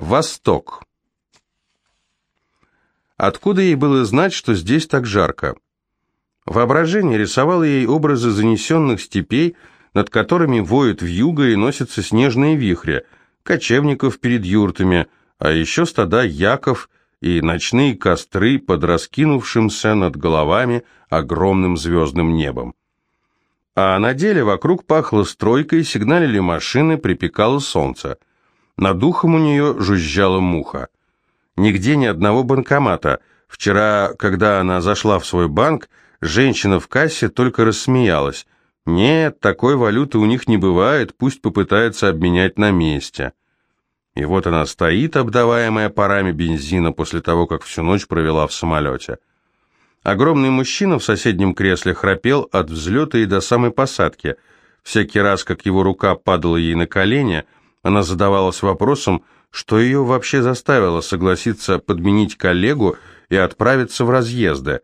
Восток. Откуда ей было знать, что здесь так жарко? Воображение рисовало ей образы занесенных степей, над которыми воют вьюга и носятся снежные вихри, кочевников перед юртами, а еще стада яков и ночные костры под раскинувшимся над головами огромным звездным небом. А на деле вокруг пахло стройкой, сигналили машины, припекало солнце. Над ухом у нее жужжала муха. Нигде ни одного банкомата. Вчера, когда она зашла в свой банк, женщина в кассе только рассмеялась. Нет, такой валюты у них не бывает, пусть попытаются обменять на месте. И вот она стоит, обдаваемая парами бензина после того, как всю ночь провела в самолете. Огромный мужчина в соседнем кресле храпел от взлета и до самой посадки. Всякий раз, как его рука падала ей на колени – она задавалась вопросом, что ее вообще заставило согласиться подменить коллегу и отправиться в разъезды.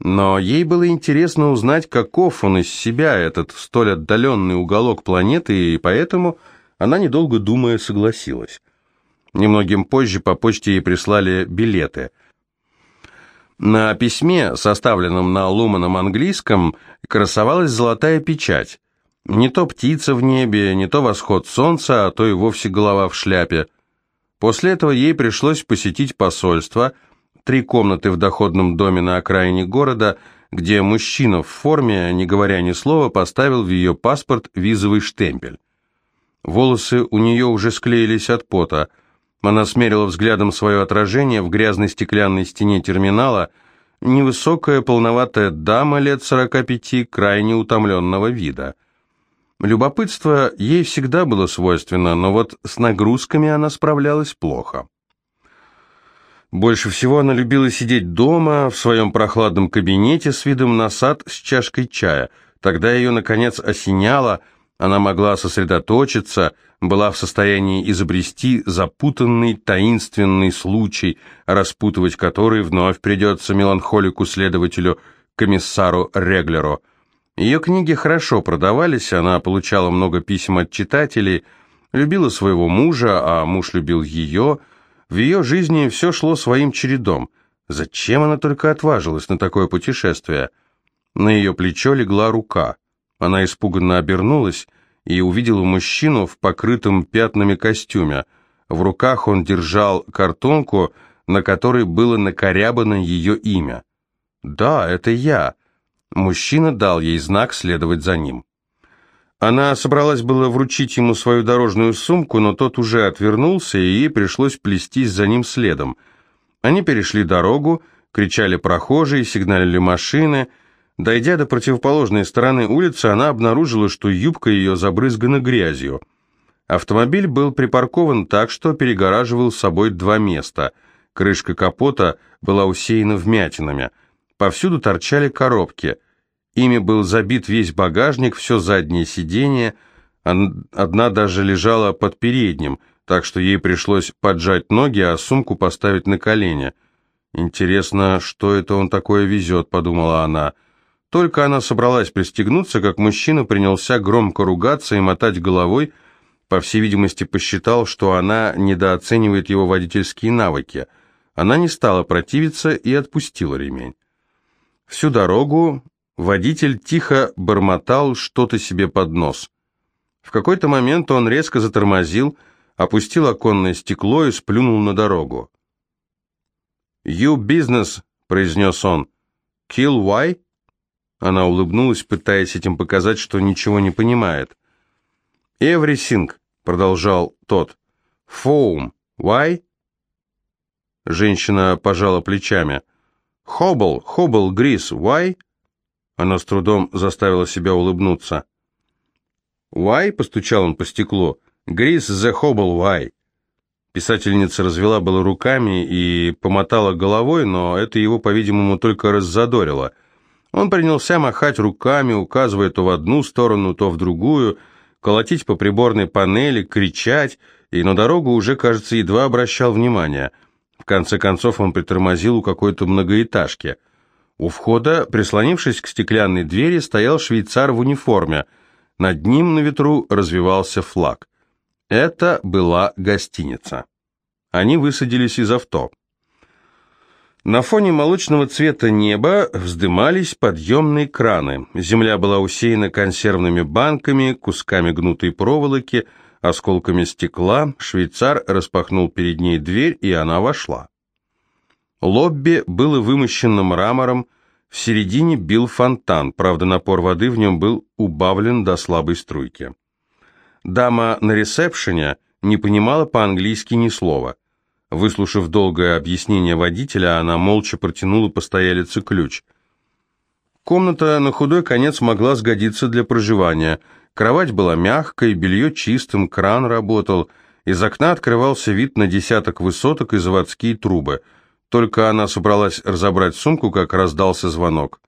Но ей было интересно узнать, каков он из себя, этот столь отдаленный уголок планеты, и поэтому она, недолго думая, согласилась. Немногим позже по почте ей прислали билеты. На письме, составленном на ломаном английском, красовалась золотая печать. Не то птица в небе, не то восход солнца, а то и вовсе голова в шляпе. После этого ей пришлось посетить посольство, три комнаты в доходном доме на окраине города, где мужчина в форме, не говоря ни слова, поставил в ее паспорт визовый штемпель. Волосы у нее уже склеились от пота. Она смерила взглядом свое отражение в грязной стеклянной стене терминала, невысокая полноватая дама лет сорока пяти, крайне утомленного вида – Любопытство ей всегда было свойственно, но вот с нагрузками она справлялась плохо. Больше всего она любила сидеть дома, в своем прохладном кабинете с видом на сад с чашкой чая. Тогда ее, наконец, осеняло, она могла сосредоточиться, была в состоянии изобрести запутанный, таинственный случай, распутывать который вновь придется меланхолику-следователю, комиссару Реглеру – ее книги хорошо продавались, она получала много писем от читателей, любила своего мужа, а муж любил ее. В ее жизни все шло своим чередом. Зачем она только отважилась на такое путешествие? На ее плечо легла рука. Она испуганно обернулась и увидела мужчину в покрытом пятнами костюме. В руках он держал картонку, на которой было накорябано ее имя. «Да, это я», Мужчина дал ей знак следовать за ним. Она собралась было вручить ему свою дорожную сумку, но тот уже отвернулся, и ей пришлось плестись за ним следом. Они перешли дорогу, кричали прохожие, сигналили машины. Дойдя до противоположной стороны улицы, она обнаружила, что юбка ее забрызгана грязью. Автомобиль был припаркован так, что перегораживал собой два места. Крышка капота была усеяна вмятинами – Повсюду торчали коробки. Ими был забит весь багажник, все заднее сиденье. Одна даже лежала под передним, так что ей пришлось поджать ноги, а сумку поставить на колени. «Интересно, что это он такое везет?» – подумала она. Только она собралась пристегнуться, как мужчина принялся громко ругаться и мотать головой, по всей видимости, посчитал, что она недооценивает его водительские навыки. Она не стала противиться и отпустила ремень. Всю дорогу водитель тихо бормотал что-то себе под нос. В какой-то момент он резко затормозил, опустил оконное стекло и сплюнул на дорогу. «You business», — произнес он. «Kill why?» Она улыбнулась, пытаясь этим показать, что ничего не понимает. «Everything», — продолжал тот. «Foam, why?» Женщина пожала плечами. «Хоббл, Хоббл, Грис, why?» Она с трудом заставила себя улыбнуться. «Why?» — постучал он по стеклу. «Грис, the Хоббл, why?» Писательница развела было руками и помотала головой, но это его, по-видимому, только раззадорило. Он принялся махать руками, указывая то в одну сторону, то в другую, колотить по приборной панели, кричать, и на дорогу уже, кажется, едва обращал внимание — в конце концов он притормозил у какой-то многоэтажки. У входа, прислонившись к стеклянной двери, стоял швейцар в униформе. Над ним на ветру развивался флаг. Это была гостиница. Они высадились из авто. На фоне молочного цвета неба вздымались подъемные краны. Земля была усеяна консервными банками, кусками гнутой проволоки, осколками стекла. Швейцар распахнул перед ней дверь, и она вошла. Лобби было вымощено мрамором, в середине бил фонтан, правда напор воды в нем был убавлен до слабой струйки. Дама на ресепшене не понимала по-английски ни слова – Выслушав долгое объяснение водителя, она молча протянула постоялице ключ. Комната на худой конец могла сгодиться для проживания. Кровать была мягкой, белье чистым, кран работал. Из окна открывался вид на десяток высоток и заводские трубы. Только она собралась разобрать сумку, как раздался звонок.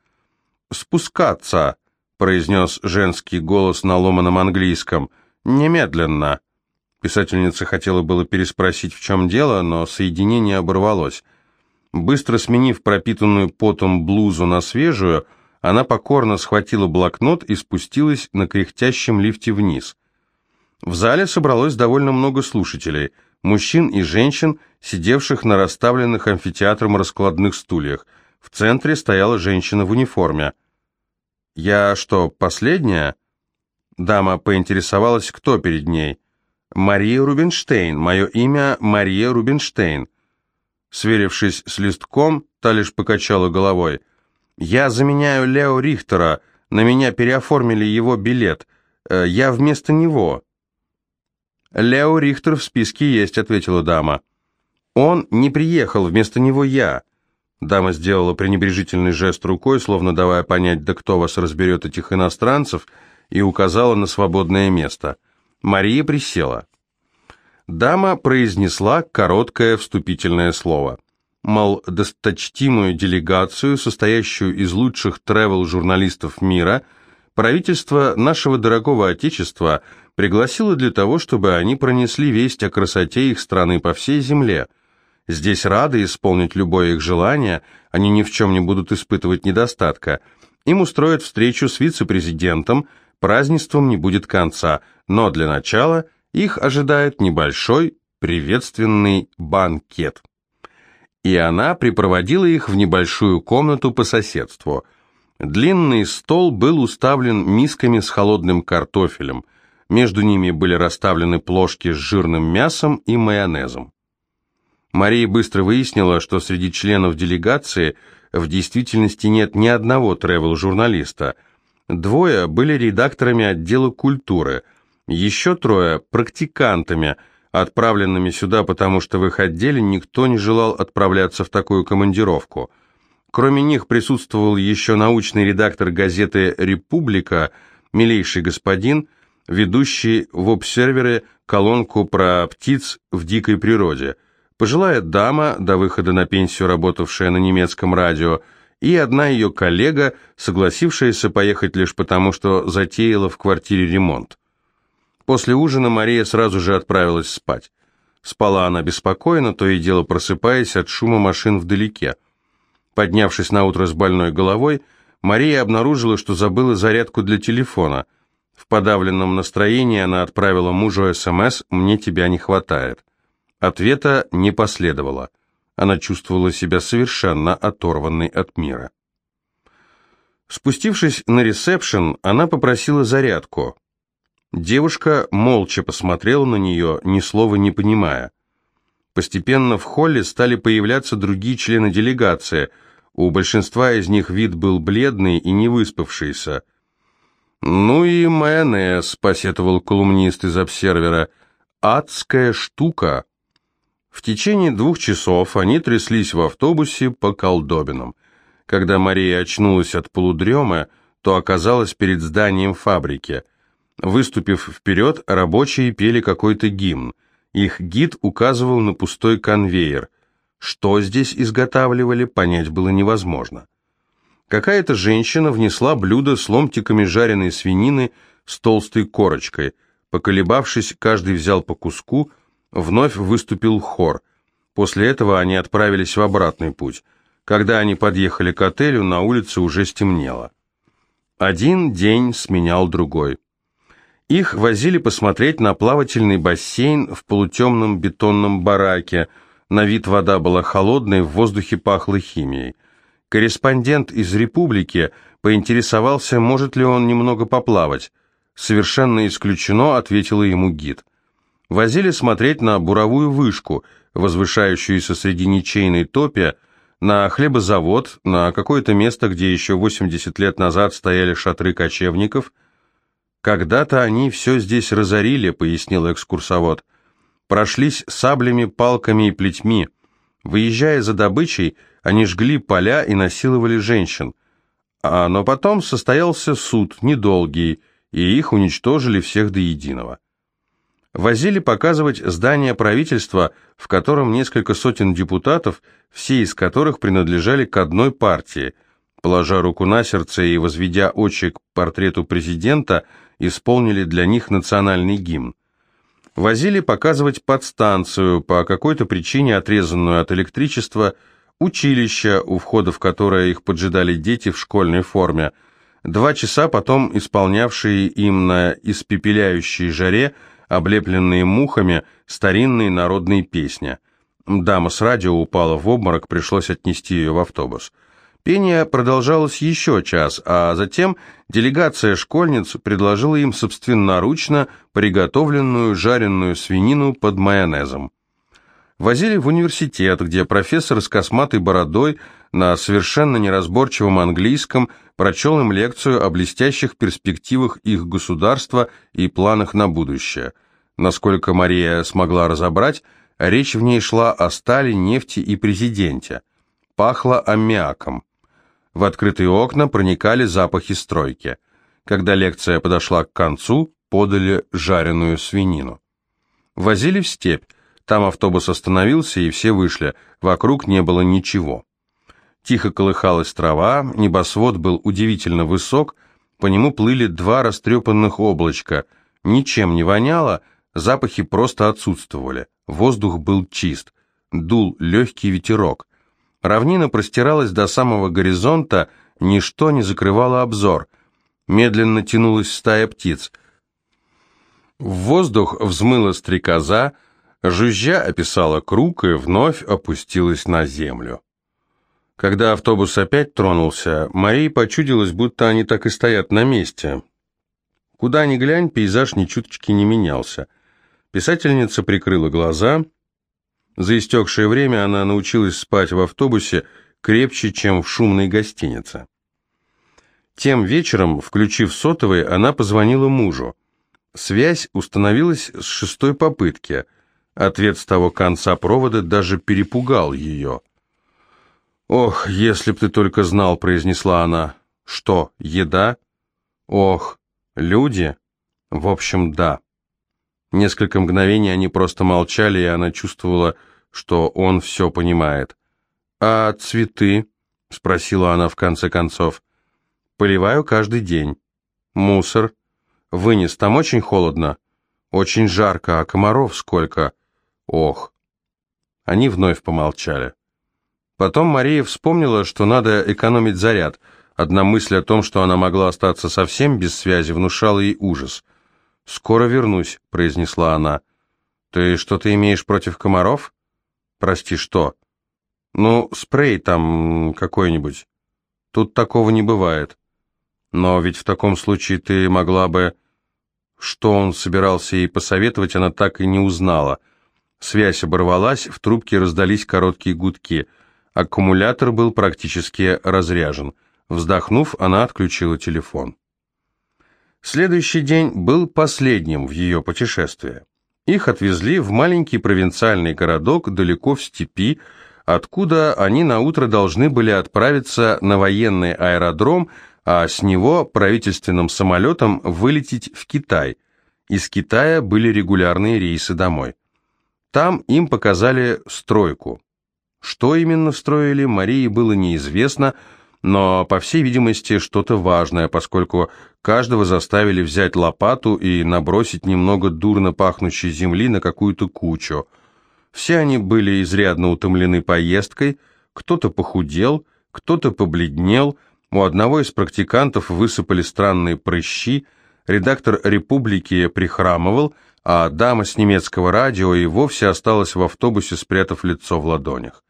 «Спускаться», — произнес женский голос на ломаном английском. «Немедленно». Писательница хотела было переспросить, в чем дело, но соединение оборвалось. Быстро сменив пропитанную потом блузу на свежую, она покорно схватила блокнот и спустилась на кряхтящем лифте вниз. В зале собралось довольно много слушателей, мужчин и женщин, сидевших на расставленных амфитеатром раскладных стульях. В центре стояла женщина в униформе. «Я что, последняя?» Дама поинтересовалась, кто перед ней – Мария Рубинштейн. Мое имя Мария Рубинштейн. Сверившись с листком, та лишь покачала головой. Я заменяю Лео Рихтера. На меня переоформили его билет. Э, я вместо него. Лео Рихтер в списке есть, ответила дама. Он не приехал, вместо него я. Дама сделала пренебрежительный жест рукой, словно давая понять, да кто вас разберет этих иностранцев, и указала на свободное место. Мария присела. Дама произнесла короткое вступительное слово. Мол, досточтимую делегацию, состоящую из лучших тревел-журналистов мира, правительство нашего дорогого Отечества пригласило для того, чтобы они пронесли весть о красоте их страны по всей земле. Здесь рады исполнить любое их желание, они ни в чем не будут испытывать недостатка. Им устроят встречу с вице-президентом, празднеством не будет конца, но для начала их ожидает небольшой приветственный банкет. И она припроводила их в небольшую комнату по соседству. Длинный стол был уставлен мисками с холодным картофелем. Между ними были расставлены плошки с жирным мясом и майонезом. Мария быстро выяснила, что среди членов делегации в действительности нет ни одного тревел-журналиста – Двое были редакторами отдела культуры, еще трое – практикантами, отправленными сюда, потому что в их отделе никто не желал отправляться в такую командировку. Кроме них присутствовал еще научный редактор газеты «Република», милейший господин, ведущий в обсервере колонку про птиц в дикой природе, пожилая дама, до выхода на пенсию работавшая на немецком радио – и одна ее коллега, согласившаяся поехать лишь потому, что затеяла в квартире ремонт. После ужина Мария сразу же отправилась спать. Спала она беспокойно, то и дело просыпаясь от шума машин вдалеке. Поднявшись на утро с больной головой, Мария обнаружила, что забыла зарядку для телефона. В подавленном настроении она отправила мужу СМС «Мне тебя не хватает». Ответа не последовало. Она чувствовала себя совершенно оторванной от мира. Спустившись на ресепшн, она попросила зарядку. Девушка молча посмотрела на нее, ни слова не понимая. Постепенно в холле стали появляться другие члены делегации. У большинства из них вид был бледный и не выспавшийся. «Ну и майонез», — посетовал колумнист из обсервера. «Адская штука». В течение двух часов они тряслись в автобусе по колдобинам. Когда Мария очнулась от полудремы, то оказалась перед зданием фабрики. Выступив вперед, рабочие пели какой-то гимн. Их гид указывал на пустой конвейер. Что здесь изготавливали, понять было невозможно. Какая-то женщина внесла блюдо с ломтиками жареной свинины с толстой корочкой. Поколебавшись, каждый взял по куску, Вновь выступил хор. После этого они отправились в обратный путь. Когда они подъехали к отелю, на улице уже стемнело. Один день сменял другой. Их возили посмотреть на плавательный бассейн в полутемном бетонном бараке. На вид вода была холодной, в воздухе пахло химией. Корреспондент из «Республики» поинтересовался, может ли он немного поплавать. «Совершенно исключено», — ответила ему гид. Возили смотреть на буровую вышку, возвышающуюся среди ничейной топи, на хлебозавод, на какое-то место, где еще 80 лет назад стояли шатры кочевников. «Когда-то они все здесь разорили», — пояснил экскурсовод. «Прошлись саблями, палками и плетьми. Выезжая за добычей, они жгли поля и насиловали женщин. А, но потом состоялся суд, недолгий, и их уничтожили всех до единого. Возили показывать здание правительства, в котором несколько сотен депутатов, все из которых принадлежали к одной партии. Положа руку на сердце и возведя очи к портрету президента, исполнили для них национальный гимн. Возили показывать подстанцию, по какой-то причине отрезанную от электричества, училище, у входа в которое их поджидали дети в школьной форме, два часа потом исполнявшие им на испепеляющей жаре, облепленные мухами, старинные народные песни. Дама с радио упала в обморок, пришлось отнести ее в автобус. Пение продолжалось еще час, а затем делегация школьниц предложила им собственноручно приготовленную жареную свинину под майонезом. Возили в университет, где профессор с косматой бородой на совершенно неразборчивом английском прочел им лекцию о блестящих перспективах их государства и планах на будущее. Насколько Мария смогла разобрать, речь в ней шла о стали, нефти и президенте. Пахло аммиаком. В открытые окна проникали запахи стройки. Когда лекция подошла к концу, подали жареную свинину. Возили в степь, там автобус остановился, и все вышли. Вокруг не было ничего. Тихо колыхалась трава, небосвод был удивительно высок, по нему плыли два растрепанных облачка. Ничем не воняло, запахи просто отсутствовали. Воздух был чист. Дул легкий ветерок. Равнина простиралась до самого горизонта, ничто не закрывало обзор. Медленно тянулась стая птиц. В воздух взмыла стрекоза, Жужжа описала круг и вновь опустилась на землю. Когда автобус опять тронулся, Марии почудилось, будто они так и стоят на месте. Куда ни глянь, пейзаж ни чуточки не менялся. Писательница прикрыла глаза. За истекшее время она научилась спать в автобусе крепче, чем в шумной гостинице. Тем вечером, включив сотовый, она позвонила мужу. Связь установилась с шестой попытки – Ответ с того конца провода даже перепугал ее. «Ох, если б ты только знал», — произнесла она. «Что, еда?» «Ох, люди?» «В общем, да». Несколько мгновений они просто молчали, и она чувствовала, что он все понимает. «А цветы?» — спросила она в конце концов. «Поливаю каждый день». «Мусор?» «Вынес, там очень холодно?» «Очень жарко, а комаров сколько?» Ох. Они вновь помолчали. Потом Мария вспомнила, что надо экономить заряд. Одна мысль о том, что она могла остаться совсем без связи, внушала ей ужас. «Скоро вернусь», — произнесла она. «Ты что-то имеешь против комаров?» «Прости, что?» «Ну, спрей там какой-нибудь. Тут такого не бывает. Но ведь в таком случае ты могла бы...» Что он собирался ей посоветовать, она так и не узнала — Связь оборвалась, в трубке раздались короткие гудки. Аккумулятор был практически разряжен. Вздохнув, она отключила телефон. Следующий день был последним в ее путешествии. Их отвезли в маленький провинциальный городок далеко в степи, откуда они на утро должны были отправиться на военный аэродром, а с него правительственным самолетом вылететь в Китай. Из Китая были регулярные рейсы домой. Там им показали стройку. Что именно строили, Марии было неизвестно, но, по всей видимости, что-то важное, поскольку каждого заставили взять лопату и набросить немного дурно пахнущей земли на какую-то кучу. Все они были изрядно утомлены поездкой, кто-то похудел, кто-то побледнел, у одного из практикантов высыпали странные прыщи, редактор «Републики» прихрамывал, а дама с немецкого радио и вовсе осталась в автобусе, спрятав лицо в ладонях.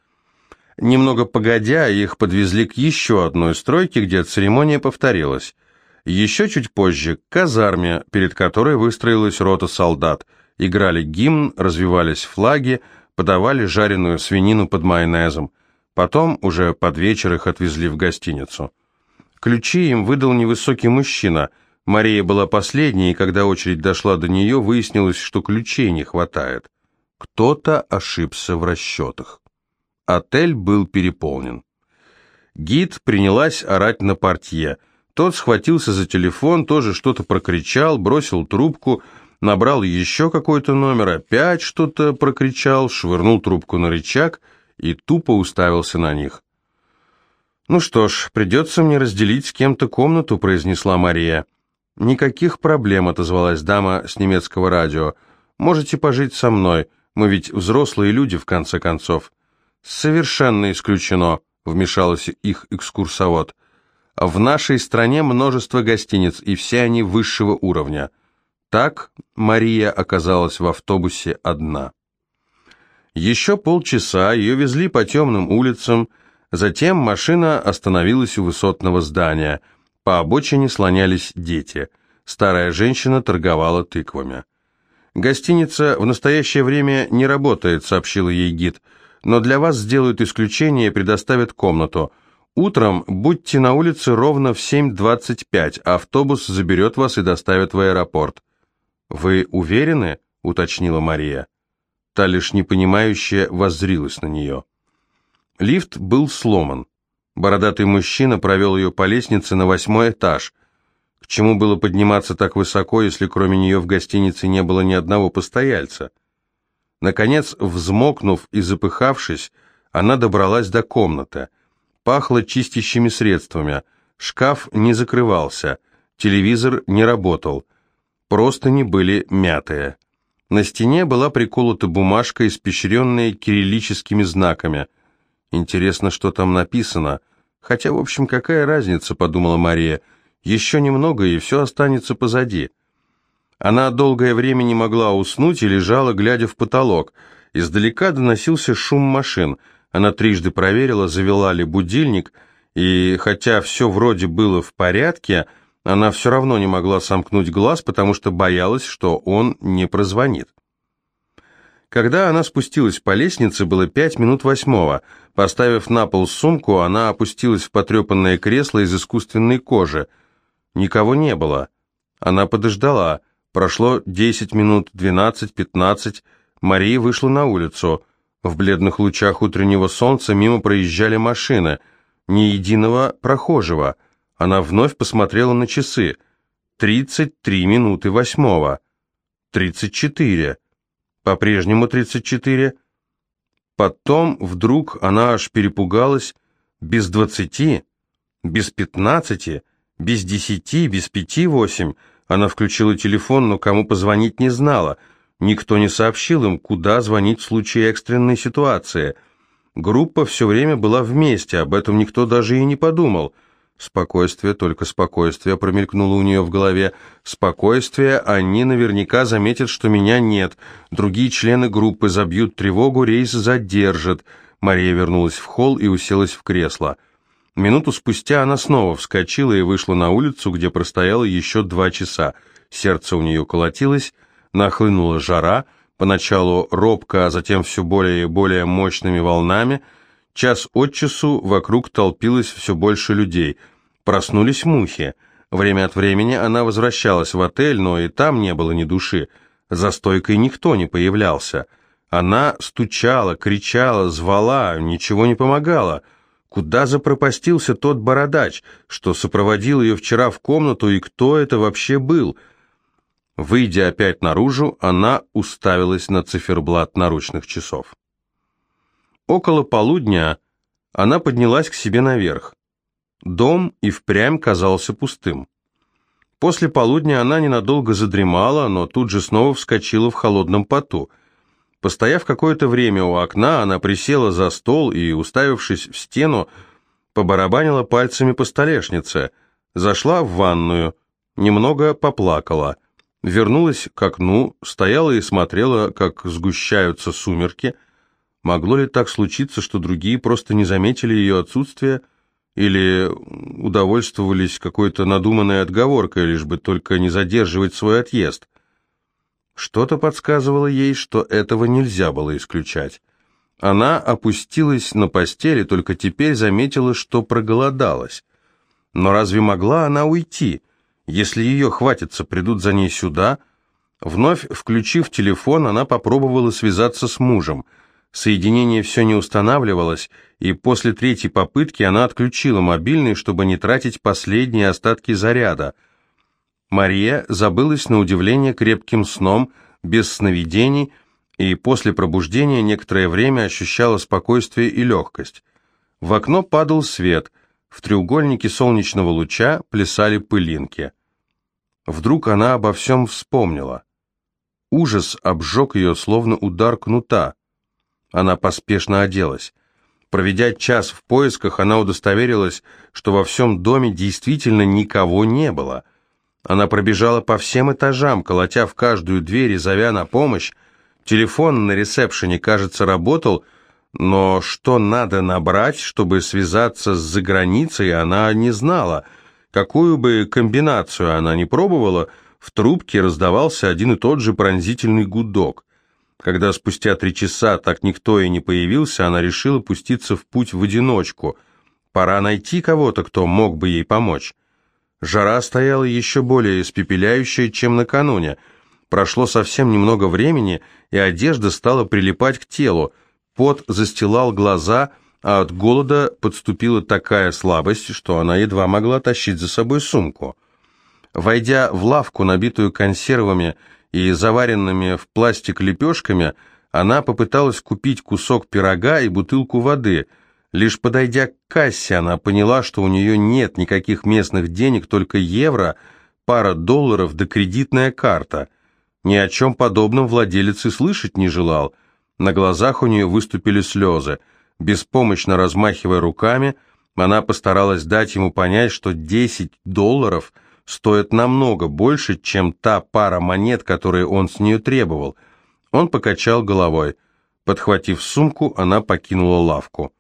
Немного погодя, их подвезли к еще одной стройке, где церемония повторилась. Еще чуть позже к казарме, перед которой выстроилась рота солдат. Играли гимн, развивались флаги, подавали жареную свинину под майонезом. Потом, уже под вечер, их отвезли в гостиницу. Ключи им выдал невысокий мужчина. Мария была последней, и когда очередь дошла до нее, выяснилось, что ключей не хватает. Кто-то ошибся в расчетах. Отель был переполнен. Гид принялась орать на портье. Тот схватился за телефон, тоже что-то прокричал, бросил трубку, набрал еще какой-то номер, опять что-то прокричал, швырнул трубку на рычаг и тупо уставился на них. «Ну что ж, придется мне разделить с кем-то комнату», — произнесла Мария. «Никаких проблем», — отозвалась дама с немецкого радио. «Можете пожить со мной, мы ведь взрослые люди, в конце концов». «Совершенно исключено», — вмешался их экскурсовод. «В нашей стране множество гостиниц, и все они высшего уровня». Так Мария оказалась в автобусе одна. Еще полчаса ее везли по темным улицам, затем машина остановилась у высотного здания. По обочине слонялись дети. Старая женщина торговала тыквами. «Гостиница в настоящее время не работает», — сообщил ей гид но для вас сделают исключение и предоставят комнату. Утром будьте на улице ровно в 7.25, а автобус заберет вас и доставит в аэропорт». «Вы уверены?» — уточнила Мария. Та лишь непонимающе воззрилась на нее. Лифт был сломан. Бородатый мужчина провел ее по лестнице на восьмой этаж. К чему было подниматься так высоко, если кроме нее в гостинице не было ни одного постояльца? Наконец, взмокнув и запыхавшись, она добралась до комнаты. Пахло чистящими средствами, шкаф не закрывался, телевизор не работал, простыни были мятые. На стене была приколота бумажка, испещренная кириллическими знаками. Интересно, что там написано. Хотя, в общем, какая разница, подумала Мария. Еще немного, и все останется позади. Она долгое время не могла уснуть и лежала, глядя в потолок. Издалека доносился шум машин. Она трижды проверила, завела ли будильник, и хотя все вроде было в порядке, она все равно не могла сомкнуть глаз, потому что боялась, что он не прозвонит. Когда она спустилась по лестнице, было пять минут восьмого. Поставив на пол сумку, она опустилась в потрепанное кресло из искусственной кожи. Никого не было. Она подождала. Прошло 10 минут, 12, 15. Мария вышла на улицу. В бледных лучах утреннего солнца мимо проезжали машины. Ни единого прохожего. Она вновь посмотрела на часы. 33 минуты восьмого. 34. По-прежнему 34. Потом вдруг она аж перепугалась. Без двадцати, без пятнадцати, без десяти, без пяти восемь. Она включила телефон, но кому позвонить не знала. Никто не сообщил им, куда звонить в случае экстренной ситуации. Группа все время была вместе, об этом никто даже и не подумал. Спокойствие, только спокойствие промелькнуло у нее в голове. Спокойствие, они наверняка заметят, что меня нет. Другие члены группы забьют тревогу, рейс задержат. Мария вернулась в холл и уселась в кресло. Минуту спустя она снова вскочила и вышла на улицу, где простояла еще два часа. Сердце у нее колотилось, нахлынула жара, поначалу робко, а затем все более и более мощными волнами. Час от часу вокруг толпилось все больше людей. Проснулись мухи. Время от времени она возвращалась в отель, но и там не было ни души. За стойкой никто не появлялся. Она стучала, кричала, звала, ничего не помогало — Куда запропастился тот бородач, что сопроводил ее вчера в комнату, и кто это вообще был? Выйдя опять наружу, она уставилась на циферблат наручных часов. Около полудня она поднялась к себе наверх. Дом и впрямь казался пустым. После полудня она ненадолго задремала, но тут же снова вскочила в холодном поту – Постояв какое-то время у окна, она присела за стол и, уставившись в стену, побарабанила пальцами по столешнице, зашла в ванную. немного поплакала. Вернулась к окну, стояла и смотрела, как сгущаются сумерки. Могло ли так случиться, что другие просто не заметили ее отсутствие или удовольствовались какой-то надуманной отговоркой, лишь бы только не задерживать свой отъезд? Что-то подсказывало ей, что этого нельзя было исключать. Она опустилась на постели, только теперь заметила, что проголодалась. Но разве могла она уйти? Если ее хватится, придут за ней сюда. Вновь включив телефон, она попробовала связаться с мужем. Соединение все не устанавливалось, и после третьей попытки она отключила мобильный, чтобы не тратить последние остатки заряда. Мария забылась на удивление крепким сном, без сновидений, и после пробуждения некоторое время ощущала спокойствие и легкость. В окно падал свет, в треугольнике солнечного луча плясали пылинки. Вдруг она обо всем вспомнила. Ужас обжег ее, словно удар кнута. Она поспешно оделась. Проведя час в поисках, она удостоверилась, что во всем доме действительно никого не было. Она пробежала по всем этажам, колотя в каждую дверь и зовя на помощь. Телефон на ресепшене, кажется, работал, но что надо набрать, чтобы связаться с заграницей, она не знала — Какую бы комбинацию она ни пробовала, в трубке раздавался один и тот же пронзительный гудок. Когда спустя три часа так никто и не появился, она решила пуститься в путь в одиночку. Пора найти кого-то, кто мог бы ей помочь. Жара стояла еще более испепеляющая, чем накануне. Прошло совсем немного времени, и одежда стала прилипать к телу. Пот застилал глаза, а от голода подступила такая слабость, что она едва могла тащить за собой сумку. Войдя в лавку, набитую консервами и заваренными в пластик лепешками, она попыталась купить кусок пирога и бутылку воды. Лишь подойдя к кассе, она поняла, что у нее нет никаких местных денег, только евро, пара долларов да кредитная карта. Ни о чем подобном владелец и слышать не желал. На глазах у нее выступили слезы. Беспомощно размахивая руками, она постаралась дать ему понять, что 10 долларов стоят намного больше, чем та пара монет, которые он с нее требовал. Он покачал головой. Подхватив сумку, она покинула лавку.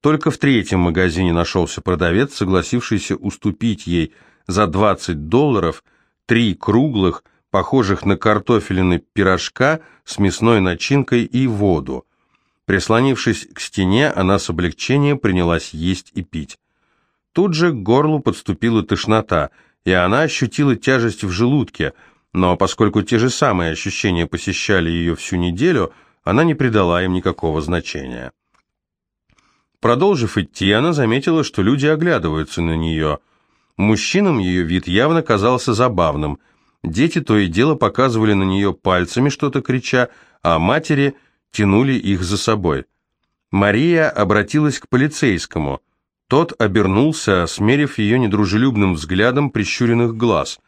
Только в третьем магазине нашелся продавец, согласившийся уступить ей за 20 долларов три круглых, похожих на картофелины пирожка с мясной начинкой и воду. Прислонившись к стене, она с облегчением принялась есть и пить. Тут же к горлу подступила тошнота, и она ощутила тяжесть в желудке, но поскольку те же самые ощущения посещали ее всю неделю, она не придала им никакого значения. Продолжив идти, она заметила, что люди оглядываются на нее. Мужчинам ее вид явно казался забавным. Дети то и дело показывали на нее пальцами, что-то крича, а матери – тянули их за собой. Мария обратилась к полицейскому. Тот обернулся, смерив ее недружелюбным взглядом прищуренных глаз.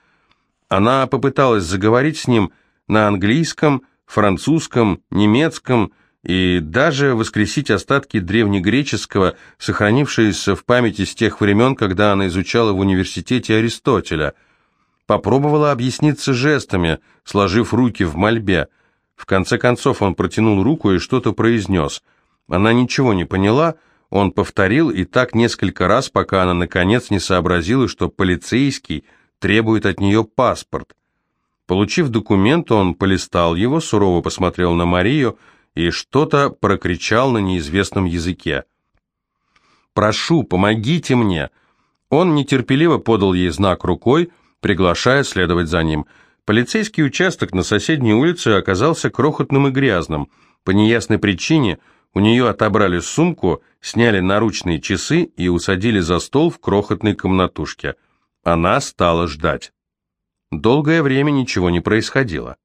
Она попыталась заговорить с ним на английском, французском, немецком и даже воскресить остатки древнегреческого, сохранившиеся в памяти с тех времен, когда она изучала в университете Аристотеля. Попробовала объясниться жестами, сложив руки в мольбе – в конце концов он протянул руку и что-то произнес. Она ничего не поняла, он повторил и так несколько раз, пока она наконец не сообразила, что полицейский требует от нее паспорт. Получив документ, он полистал его, сурово посмотрел на Марию и что-то прокричал на неизвестном языке. «Прошу, помогите мне!» Он нетерпеливо подал ей знак рукой, приглашая следовать за ним – Полицейский участок на соседней улице оказался крохотным и грязным. По неясной причине у нее отобрали сумку, сняли наручные часы и усадили за стол в крохотной комнатушке. Она стала ждать. Долгое время ничего не происходило.